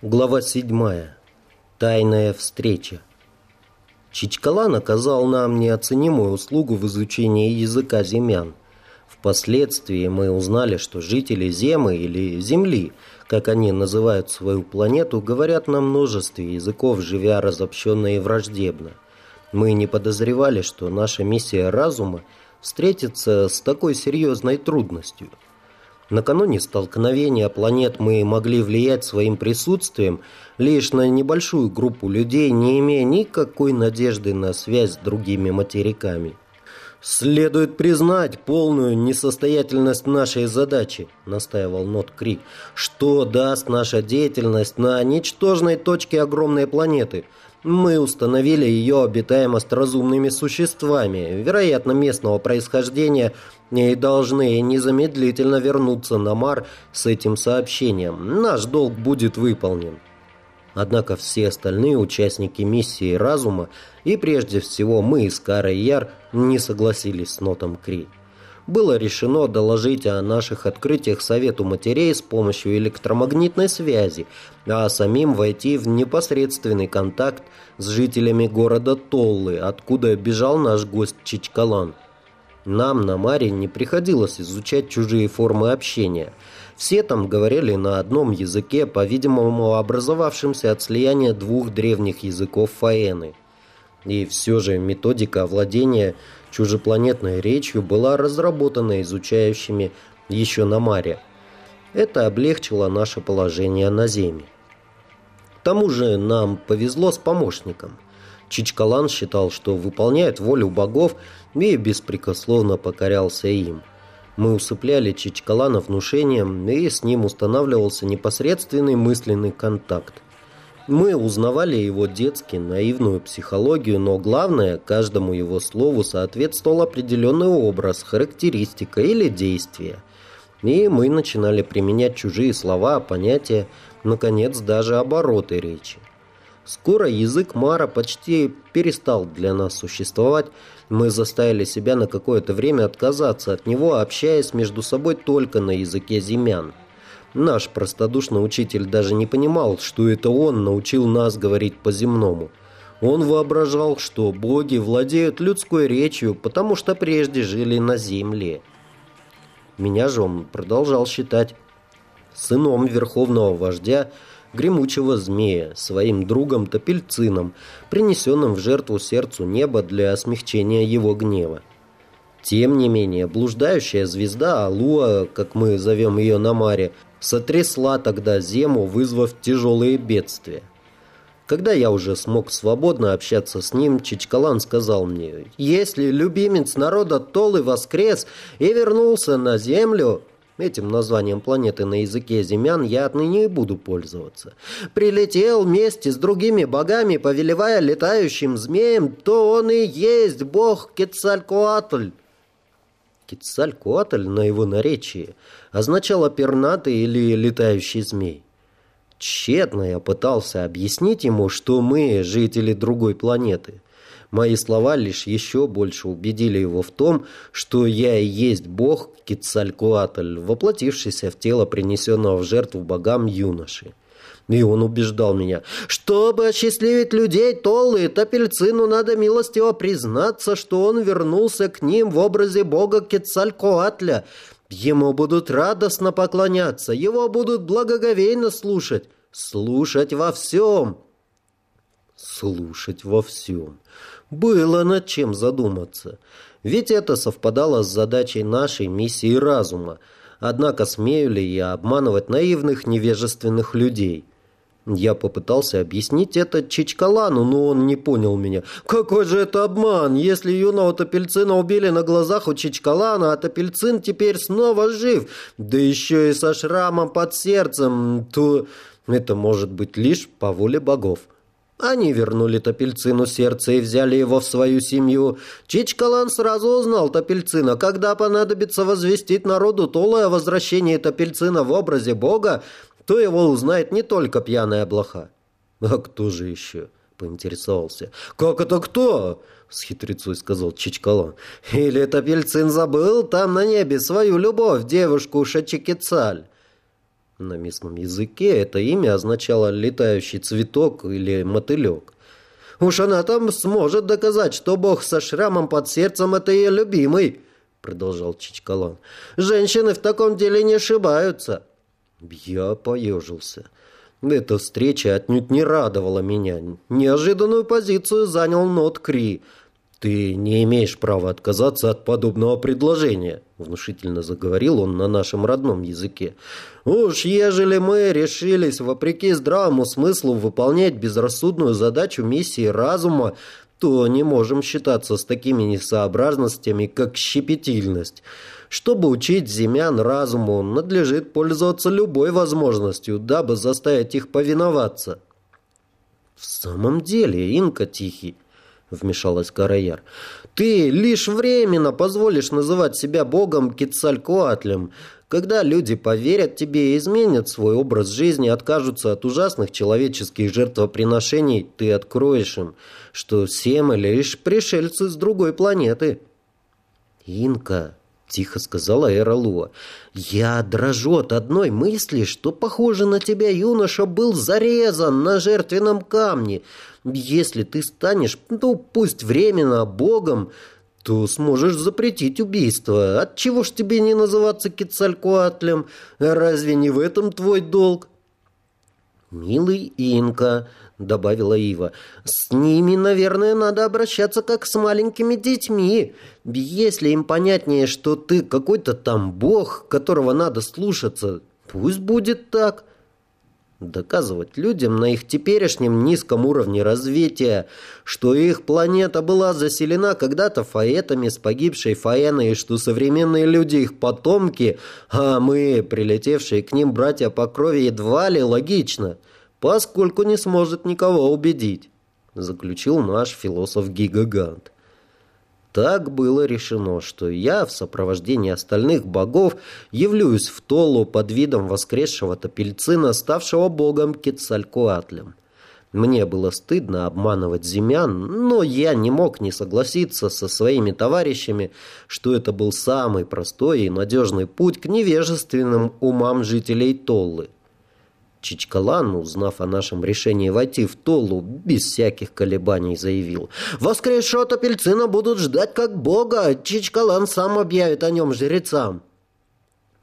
Глава 7. Тайная встреча. Чичкалан оказал нам неоценимую услугу в изучении языка земян. Впоследствии мы узнали, что жители Земы или Земли, как они называют свою планету, говорят на множестве языков, живя разобщенно и враждебно. Мы не подозревали, что наша миссия разума встретится с такой серьезной трудностью – Накануне столкновения планет мы могли влиять своим присутствием лишь на небольшую группу людей, не имея никакой надежды на связь с другими материками. «Следует признать полную несостоятельность нашей задачи», — настаивал Нот Кри. «Что даст наша деятельность на ничтожной точке огромной планеты? Мы установили ее обитаемость разумными существами, вероятно, местного происхождения, и должны незамедлительно вернуться на Мар с этим сообщением. Наш долг будет выполнен. Однако все остальные участники миссии разума, и прежде всего мы из Кара Яр, не согласились с Нотом Кри было решено доложить о наших открытиях Совету матерей с помощью электромагнитной связи, а самим войти в непосредственный контакт с жителями города Толлы, откуда бежал наш гость Чичкалан. Нам на Маре не приходилось изучать чужие формы общения. Все там говорили на одном языке, по-видимому, образовавшемся от слияния двух древних языков Фаэны. И все же методика овладения – чужепланетной речью была разработана изучающими еще на Маре. Это облегчило наше положение на Земле. К тому же нам повезло с помощником. Чичкалан считал, что выполняет волю богов и беспрекословно покорялся им. Мы усыпляли Чичкалана внушением, и с ним устанавливался непосредственный мысленный контакт. Мы узнавали его детский, наивную психологию, но главное, каждому его слову соответствовал определенный образ, характеристика или действие. И мы начинали применять чужие слова, понятия, наконец, даже обороты речи. Скоро язык Мара почти перестал для нас существовать. Мы заставили себя на какое-то время отказаться от него, общаясь между собой только на языке земян. Наш простодушный учитель даже не понимал, что это он научил нас говорить по-земному. Он воображал, что боги владеют людской речью, потому что прежде жили на земле. Меня же он продолжал считать сыном верховного вождя, гремучего змея, своим другом Топельцином, принесенным в жертву сердцу неба для смягчения его гнева. Тем не менее, блуждающая звезда Алуа, как мы зовем ее на маре, сотрясла тогда зему, вызвав тяжелые бедствия. Когда я уже смог свободно общаться с ним, Чичкалан сказал мне, «Если любимец народа Толы воскрес и вернулся на землю, Этим названием планеты на языке земян я отныне и буду пользоваться. Прилетел вместе с другими богами, повелевая летающим змеем, то он и есть бог Кецалькоатль. Кицалькоатль на его наречии означало пернатый или летающий змей. Тщетно я пытался объяснить ему, что мы жители другой планеты. Мои слова лишь еще больше убедили его в том, что я и есть бог Кицалькоатль, воплотившийся в тело принесенного в жертву богам юноши. И он убеждал меня, чтобы осчастливить людей Толлы Топельцину, надо милостиво признаться, что он вернулся к ним в образе бога Кецалькоатля. Ему будут радостно поклоняться, его будут благоговейно слушать, слушать во всем. Слушать во всем. Было над чем задуматься. Ведь это совпадало с задачей нашей миссии разума. Однако смею ли я обманывать наивных невежественных людей? Я попытался объяснить это Чичкалану, но он не понял меня. «Какой же это обман? Если юного Топельцина убили на глазах у Чичкалана, а Топельцин теперь снова жив, да еще и со шрамом под сердцем, то это может быть лишь по воле богов». Они вернули Топельцину сердце и взяли его в свою семью. Чичкалан сразу узнал Топельцина. Когда понадобится возвестить народу Толы о возвращении Топельцина в образе бога, то его узнает не только пьяная блоха. А кто же еще? Поинтересовался. Как это кто? С хитрецой сказал Чичкалон. Или это Пельцин забыл там на небе свою любовь, девушку Шачикицаль? На местном языке это имя означало «летающий цветок» или «мотылек». «Уж она там сможет доказать, что бог со шрамом под сердцем — это ее любимый», — продолжал Чичкалан. «Женщины в таком деле не ошибаются». Я поежился. Эта встреча отнюдь не радовала меня. Неожиданную позицию занял Нот Кри — «Ты не имеешь права отказаться от подобного предложения», — внушительно заговорил он на нашем родном языке. «Уж ежели мы решились, вопреки здравому смыслу, выполнять безрассудную задачу миссии разума, то не можем считаться с такими несообразностями, как щепетильность. Чтобы учить земян разуму, надлежит пользоваться любой возможностью, дабы заставить их повиноваться». «В самом деле, Инка Тихий», — вмешалась Караяр. «Ты лишь временно позволишь называть себя богом Кицалькоатлем. Когда люди поверят тебе и изменят свой образ жизни, откажутся от ужасных человеческих жертвоприношений, ты откроешь им, что все мы лишь пришельцы с другой планеты». «Инка», — тихо сказала Эра Луа. «Я дрожу от одной мысли, что, похоже на тебя, юноша был зарезан на жертвенном камне. Если ты станешь, ну, пусть временно, богом, то сможешь запретить убийство. Отчего ж тебе не называться Кецалькоатлем? Разве не в этом твой долг?» «Милый Инка», — добавила Ива. «С ними, наверное, надо обращаться как с маленькими детьми. Если им понятнее, что ты какой-то там бог, которого надо слушаться, пусть будет так». Доказывать людям на их теперешнем низком уровне развития, что их планета была заселена когда-то фаэтами с погибшей Фаэной, и что современные люди их потомки, а мы, прилетевшие к ним братья по крови, едва ли логично – поскольку не сможет никого убедить», заключил наш философ Гигагант. Так было решено, что я в сопровождении остальных богов явлюсь в Толу под видом воскресшего Топельцина, ставшего богом Кецалькуатлем. Мне было стыдно обманывать земян, но я не мог не согласиться со своими товарищами, что это был самый простой и надежный путь к невежественным умам жителей Толлы. Чичкалан, узнав о нашем решении войти в Толу, без всяких колебаний заявил. «Воскресшего Топельцина будут ждать как бога. Чичкалан сам объявит о нем жрецам».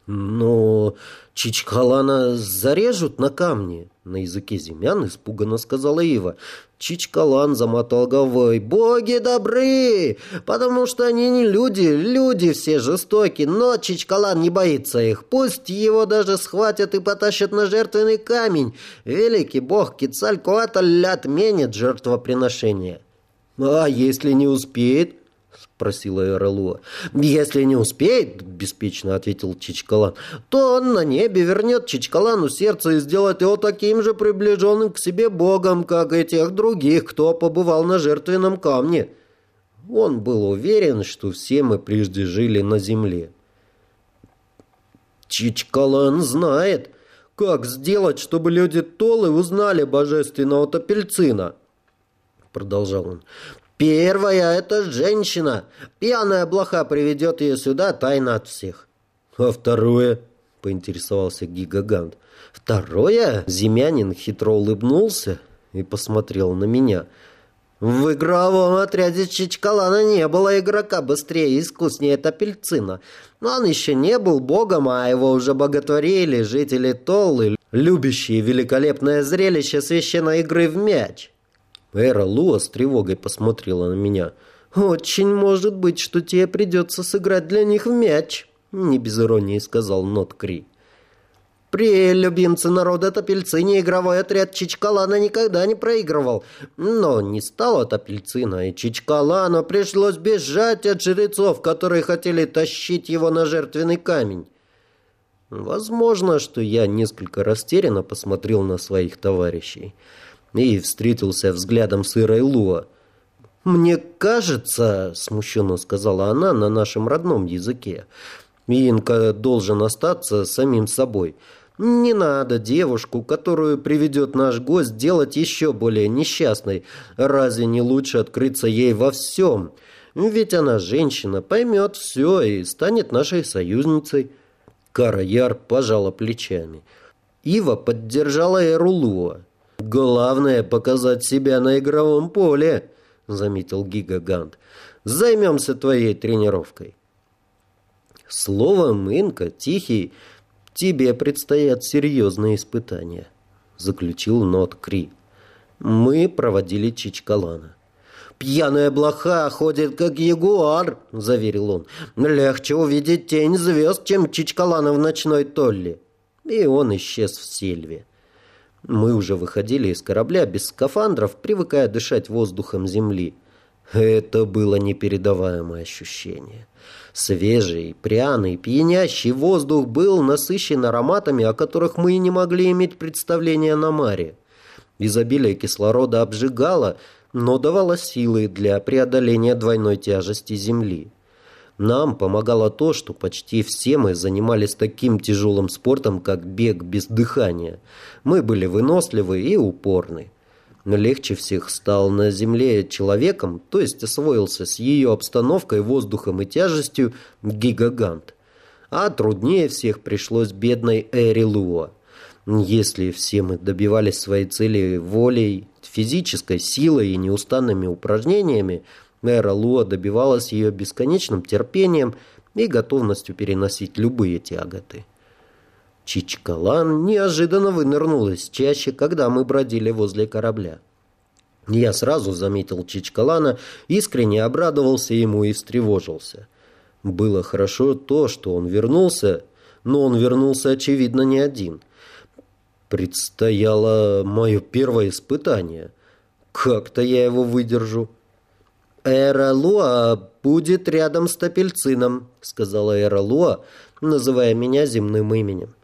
«Но Чичкалана зарежут на камне», — на языке земян испуганно сказала Ива. Чичкалан замотал головой. «Боги добры, потому что они не люди, люди все жестоки, но Чичкалан не боится их. Пусть его даже схватят и потащат на жертвенный камень. Великий бог Кицалькоатль отменит жертвоприношение». «А если не успеет?» — просила Эрелуа. «Если не успеет, — беспечно ответил Чичкалан, — то он на небе вернет Чичкалану сердце и сделает его таким же приближенным к себе богом, как и тех других, кто побывал на жертвенном камне». Он был уверен, что все мы прежде жили на земле. Чичкалан знает, как сделать, чтобы люди Толы узнали божественного Топельцина. Продолжал он. Первая — это женщина. Пьяная блоха приведет ее сюда тайно от всех. А второе? — поинтересовался Гигагант. Второе? Земянин хитро улыбнулся и посмотрел на меня. В игровом отряде Чичкалана не было игрока быстрее и искуснее Топельцина. Но он еще не был богом, а его уже боготворили жители Толлы, любящие великолепное зрелище священной игры в мяч. Эра Луа с тревогой посмотрела на меня. «Очень может быть, что тебе придется сыграть для них в мяч», — не без иронии сказал Нот Кри. При любимце народа Топельцине игровой отряд Чичкалана никогда не проигрывал. Но не стало Топельцина, и Чичкалану пришлось бежать от жрецов, которые хотели тащить его на жертвенный камень. Возможно, что я несколько растерянно посмотрел на своих товарищей и встретился взглядом с Ирой Луа. «Мне кажется», — смущенно сказала она на нашем родном языке, «Инка должен остаться самим собой. Не надо девушку, которую приведет наш гость, делать еще более несчастной. Разве не лучше открыться ей во всем? Ведь она женщина, поймет все и станет нашей союзницей». Кара Яр пожала плечами. Ива поддержала Эрулуа. «Главное — показать себя на игровом поле», — заметил Гигагант. «Займемся твоей тренировкой». Словом, Инка, Тихий, тебе предстоят серьезные испытания, заключил Нот Кри. Мы проводили Чичкалана. «Пьяная блоха ходит, как ягуар», — заверил он. «Легче увидеть тень звезд, чем Чичкалана в ночной толле». И он исчез в сельве. Мы уже выходили из корабля без скафандров, привыкая дышать воздухом земли. Это было непередаваемое ощущение. Свежий, пряный, пьянящий воздух был насыщен ароматами, о которых мы и не могли иметь представления на маре. Изобилие кислорода обжигало, но давало силы для преодоления двойной тяжести Земли. Нам помогало то, что почти все мы занимались таким тяжелым спортом, как бег без дыхания. Мы были выносливы и упорны. Но легче всех стал на Земле человеком, то есть освоился с ее обстановкой, воздухом и тяжестью гигагант. А труднее всех пришлось бедной Эри Луа. Если все мы добивались своей цели волей, физической силой и неустанными упражнениями, Эра Луа добивалась ее бесконечным терпением и готовностью переносить любые тяготы. Чичкалан неожиданно вынырнул из чаще, когда мы бродили возле корабля. Я сразу заметил Чичкалана, искренне обрадовался ему и встревожился. Было хорошо то, что он вернулся, но он вернулся, очевидно, не один — Предстояло мое первое испытание. Как-то я его выдержу. «Эра Луа будет рядом с Топельцином», — сказала Эра Луа, называя меня земным именем.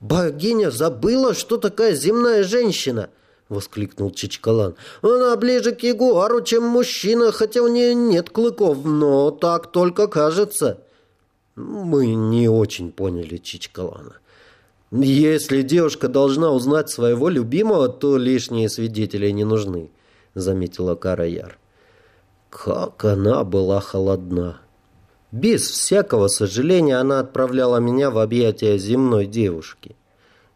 «Богиня забыла, что такая земная женщина!» — воскликнул Чичкалан. «Она ближе к ягуару, чем мужчина, хотя у нее нет клыков, но так только кажется». Мы не очень поняли Чичкалана. «Если девушка должна узнать своего любимого, то лишние свидетели не нужны», — заметила Кара. Как она была холодна. Без всякого сожаления она отправляла меня в объятия земной девушки.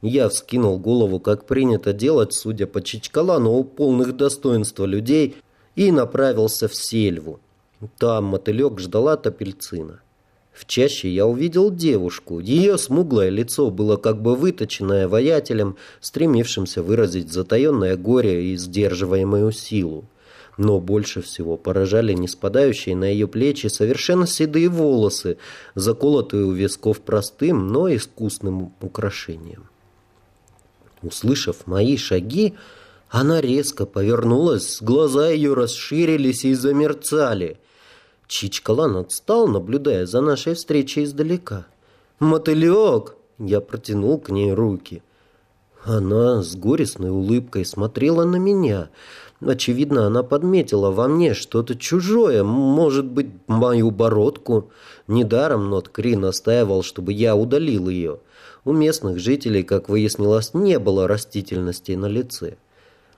Я вскинул голову, как принято делать, судя по Чичкалану, у полных достоинства людей, и направился в сельву. Там мотылек ждала топельцина. В чаще я увидел девушку. Ее смуглое лицо было как бы выточенное воятелем, стремившимся выразить затаенное горе и сдерживаемую силу. Но больше всего поражали не спадающие на ее плечи совершенно седые волосы, заколотые у висков простым, но искусным украшением. Услышав мои шаги, она резко повернулась, глаза ее расширились и замерцали. Чичкалан отстал, наблюдая за нашей встречей издалека. «Мотылек!» Я протянул к ней руки. Она с горестной улыбкой смотрела на меня. Очевидно, она подметила во мне что-то чужое, может быть, мою бородку. Недаром Нот Кри настаивал, чтобы я удалил ее. У местных жителей, как выяснилось, не было растительности на лице.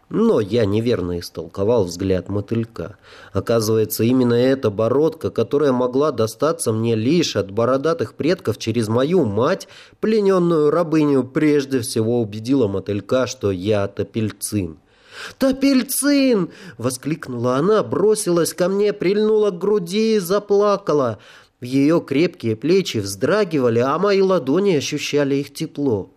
Но я неверно истолковал взгляд мотылька. Оказывается, именно эта бородка, которая могла достаться мне лишь от бородатых предков через мою мать, плененную рабыню, прежде всего убедила мотылька, что я топельцин. «Топельцин!» — воскликнула она, бросилась ко мне, прильнула к груди и заплакала. Ее крепкие плечи вздрагивали, а мои ладони ощущали их тепло.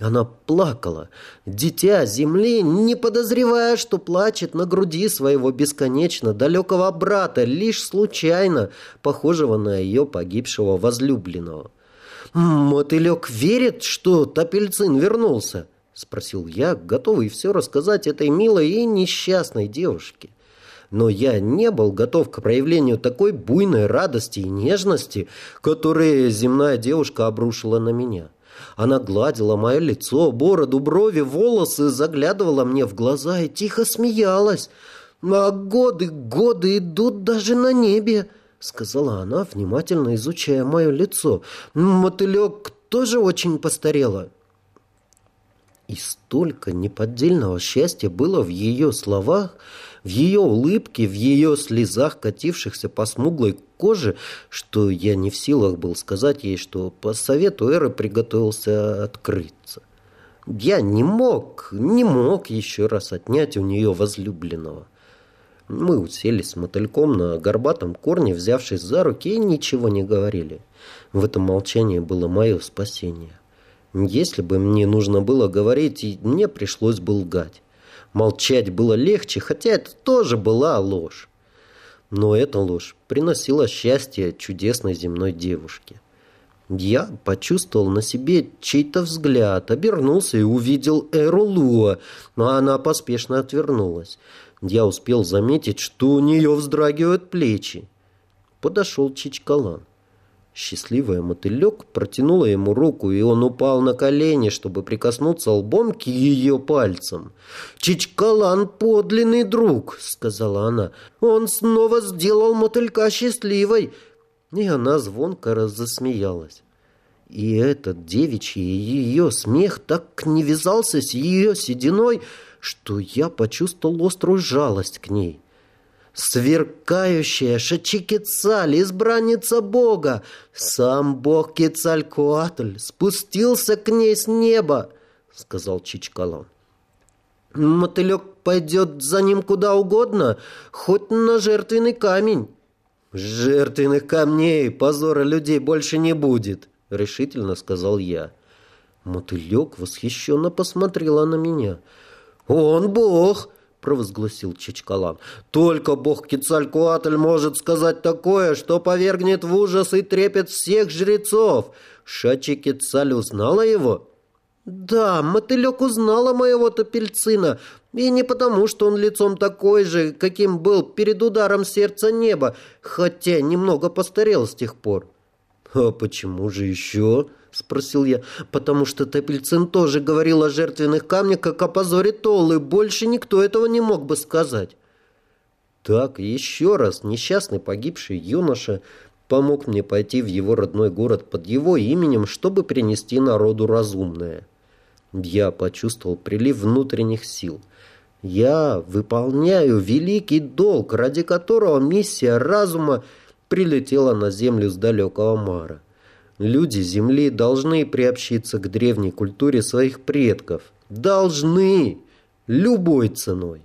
Она плакала, дитя земли, не подозревая, что плачет на груди своего бесконечно далекого брата, лишь случайно похожего на ее погибшего возлюбленного. «Мотылек верит, что Топельцин вернулся?» — спросил я, готовый все рассказать этой милой и несчастной девушке. Но я не был готов к проявлению такой буйной радости и нежности, которые земная девушка обрушила на меня. — она гладила мое лицо, бороду, брови, волосы, заглядывала мне в глаза и тихо смеялась. «А годы, годы идут даже на небе», — сказала она, внимательно изучая мое лицо. «Мотылек тоже очень постарела». И столько неподдельного счастья было в ее словах, в ее улыбке, в ее слезах, катившихся по смуглой коже, что я не в силах был сказать ей, что по совету Эры приготовился открыться. Я не мог, не мог еще раз отнять у нее возлюбленного. Мы уселись с мотыльком на горбатом корне, взявшись за руки, и ничего не говорили. В этом молчании было мое спасение. Если бы мне нужно было говорить, мне пришлось бы лгать. Молчать было легче, хотя это тоже была ложь. Но эта ложь приносила счастье чудесной земной девушке. Я почувствовал на себе чей-то взгляд, обернулся и увидел Эру Луа, но она поспешно отвернулась. Я успел заметить, что у нее вздрагивают плечи. Подошел Чичкалан. Счастливая мотылек протянула ему руку, и он упал на колени, чтобы прикоснуться лбом к ее пальцам. «Чичкалан — подлинный друг», — сказала она. «Он снова сделал мотылька счастливой». И она звонко разосмеялась. И этот девичий ее смех так не вязался с ее сединой, что я почувствовал острую жалость к ней. Сверкающая Шачикецаль, избранница Бога, сам Бог Кецалькуатль спустился к ней с неба, сказал Чичкалан. Мотылек пойдет за ним куда угодно, хоть на жертвенный камень. Жертвенных камней, позора людей больше не будет, решительно сказал я. Мотылек восхищенно посмотрела на меня. «Он бог!» Провозгласил Чичкалан. «Только бог Кецалькуатль может сказать такое, что повергнет в ужас и трепет всех жрецов. Шачи Кецаль узнала его?» «Да, мотылек узнала моего топельцина, и не потому, что он лицом такой же, каким был перед ударом сердца неба, хотя немного постарел с тех пор». «А почему же еще?» — спросил я. «Потому что Тепельцин тоже говорил о жертвенных камнях, как о позоре Толлы. Больше никто этого не мог бы сказать». Так, еще раз, несчастный погибший юноша помог мне пойти в его родной город под его именем, чтобы принести народу разумное. Я почувствовал прилив внутренних сил. Я выполняю великий долг, ради которого миссия разума прилетела на землю с далекого Мара. Люди Земли должны приобщиться к древней культуре своих предков. Должны! Любой ценой.